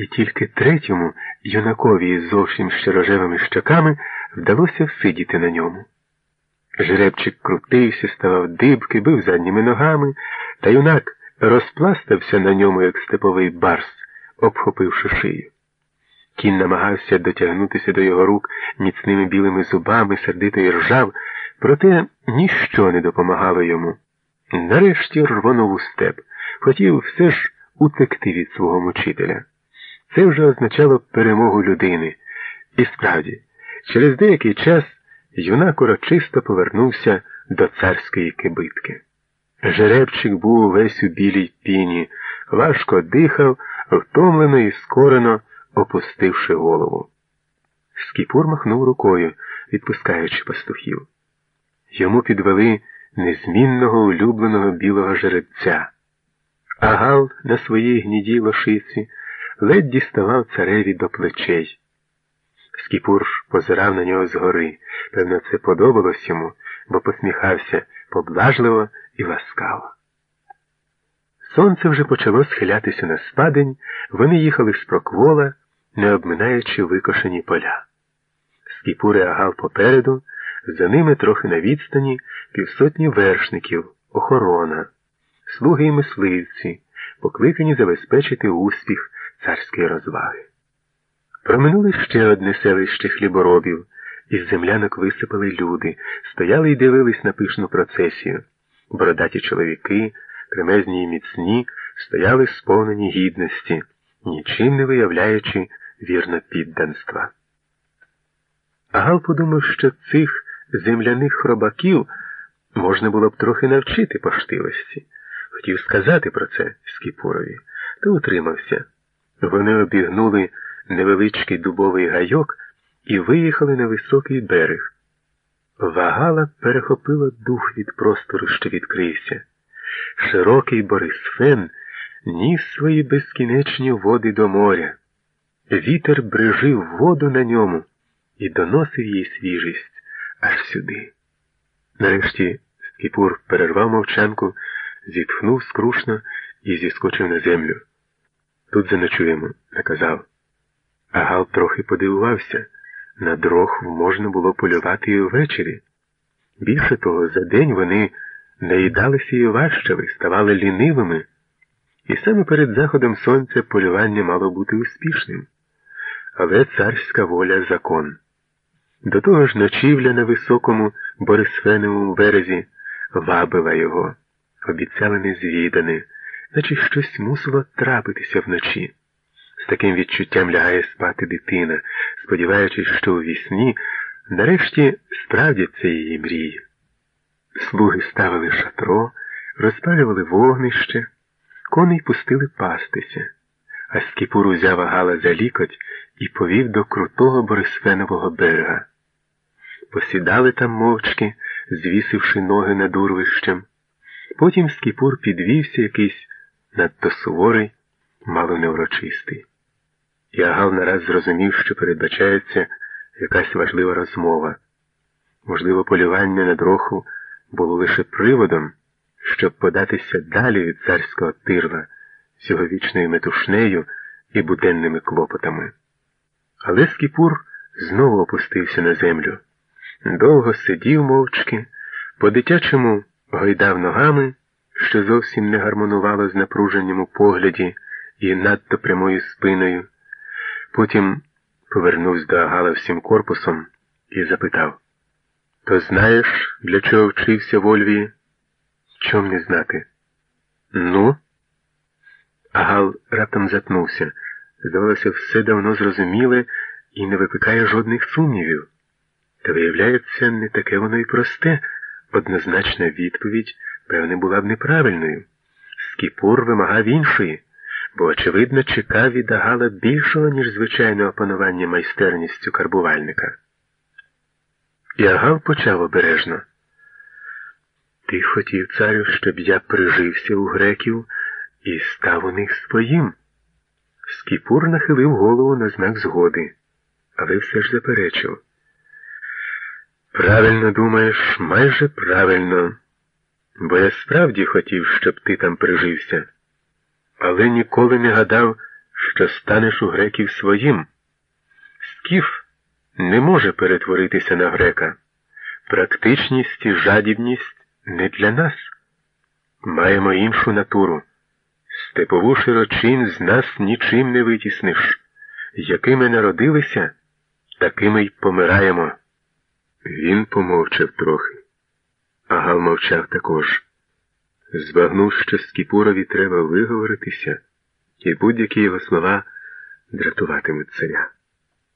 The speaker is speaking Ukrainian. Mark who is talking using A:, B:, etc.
A: і тільки третьому юнакові із зовсім щирожевими щоками вдалося всидіти на ньому. Жеребчик крутився, ставав дибки, бив задніми ногами, та юнак розпластався на ньому, як степовий барс, обхопивши шию. Кінь намагався дотягнутися до його рук міцними білими зубами, сердито і ржав, проте ніщо не допомагало йому. Нарешті рвонув у степ, хотів все ж утекти від свого мучителя. Це вже означало перемогу людини. І справді, через деякий час юнак урочисто повернувся до царської кибитки. Жеребчик був увесь у білій піні, важко дихав, втомлено і скорено опустивши голову. Скіпур махнув рукою, відпускаючи пастухів. Йому підвели незмінного улюбленого білого жеребця. А Гал на своїй гнідій лошиці ледь діставав цареві до плечей. Скіпур позирав на нього згори. Певно, це подобалось йому, бо посміхався поблажливо і ласкаво. Сонце вже почало схилятися на спадень, вони їхали з проквола, не обминаючи викошені поля. Скіпури агал попереду, за ними трохи на відстані півсотні вершників, охорона, слуги й мисливці, покликані забезпечити успіх царської розваги. Проминули ще одне селище хліборобів, із землянок висипали люди, стояли й дивились на пишну процесію. Бородаті чоловіки, кремезні й міцні, стояли сповнені гідності, нічим не виявляючи вірно підданства. Гал подумав, що цих земляних хробаків можна було б трохи навчити поштивості. Хотів сказати про це Скіпурові, та утримався. Вони обігнули невеличкий дубовий гайок і виїхали на високий берег. Вагала перехопила дух від простору, що відкрився. Широкий Борисфен ніс свої безкінечні води до моря. Вітер брижив воду на ньому і доносив їй свіжість аж сюди. Нарешті Скіпур перервав мовчанку, зітхнув скрушно і зіскочив на землю. Тут заночуємо, наказав. А Гал трохи подивувався. На дрох можна було полювати і ввечері. Більше того, за день вони наїдалися і важчали, ставали лінивими, і саме перед заходом сонця полювання мало бути успішним. Але царська воля закон. До того ж ночівля на високому Борисфеновому березі вабила його, обіцяла незвідане, наче щось мусило трапитися вночі. З таким відчуттям лягає спати дитина, сподіваючись, що у вісні нарешті справдяться її мрії. Слуги ставили шатро, розпалювали вогнище, коней пустили пастися, а Скіпур узяв Агала за лікоть і повів до крутого Борисфенового берега. Посідали там мовчки, звісивши ноги над урвищем. Потім Скіпур підвівся якийсь надто суворий, мало неврочистий. І Агал нараз зрозумів, що передбачається якась важлива розмова. Можливо, полювання на дроху було лише приводом, щоб податися далі від царського тирла з його вічною метушнею і буденними клопотами. Але Скіпур знову опустився на землю. Довго сидів мовчки, по-дитячому гойдав ногами, що зовсім не гармонувало з напруженням у погляді і надто прямою спиною. Потім повернувся до Агала всім корпусом і запитав То знаєш, для чого вчився в Ольвії? Чом не знати? Ну? Агал раптом затнувся. Здавалося, все давно зрозуміле і не викликає жодних сумнівів. Та, виявляється, не таке воно й просте. Однозначна відповідь, певне, була б неправильною. Скіпур вимагав іншої бо, очевидно, чекав від Агала більшого, ніж звичайне опанування майстерністю карбувальника. І Агал почав обережно. Ти хотів, царю, щоб я прижився у греків і став у них своїм. Скіпур нахилив голову на знак згоди, але все ж заперечив. Правильно думаєш, майже правильно, бо я справді хотів, щоб ти там прижився але ніколи не гадав, що станеш у греків своїм. Скіф не може перетворитися на грека. Практичність і жадібність не для нас. Маємо іншу натуру. Степову широчин з нас нічим не витісниш. Якими народилися, такими й помираємо. Він помовчав трохи, мовчав також. Збагнув, що Скіпурові треба виговоритися, і будь-які його слова дратуватимуть царя.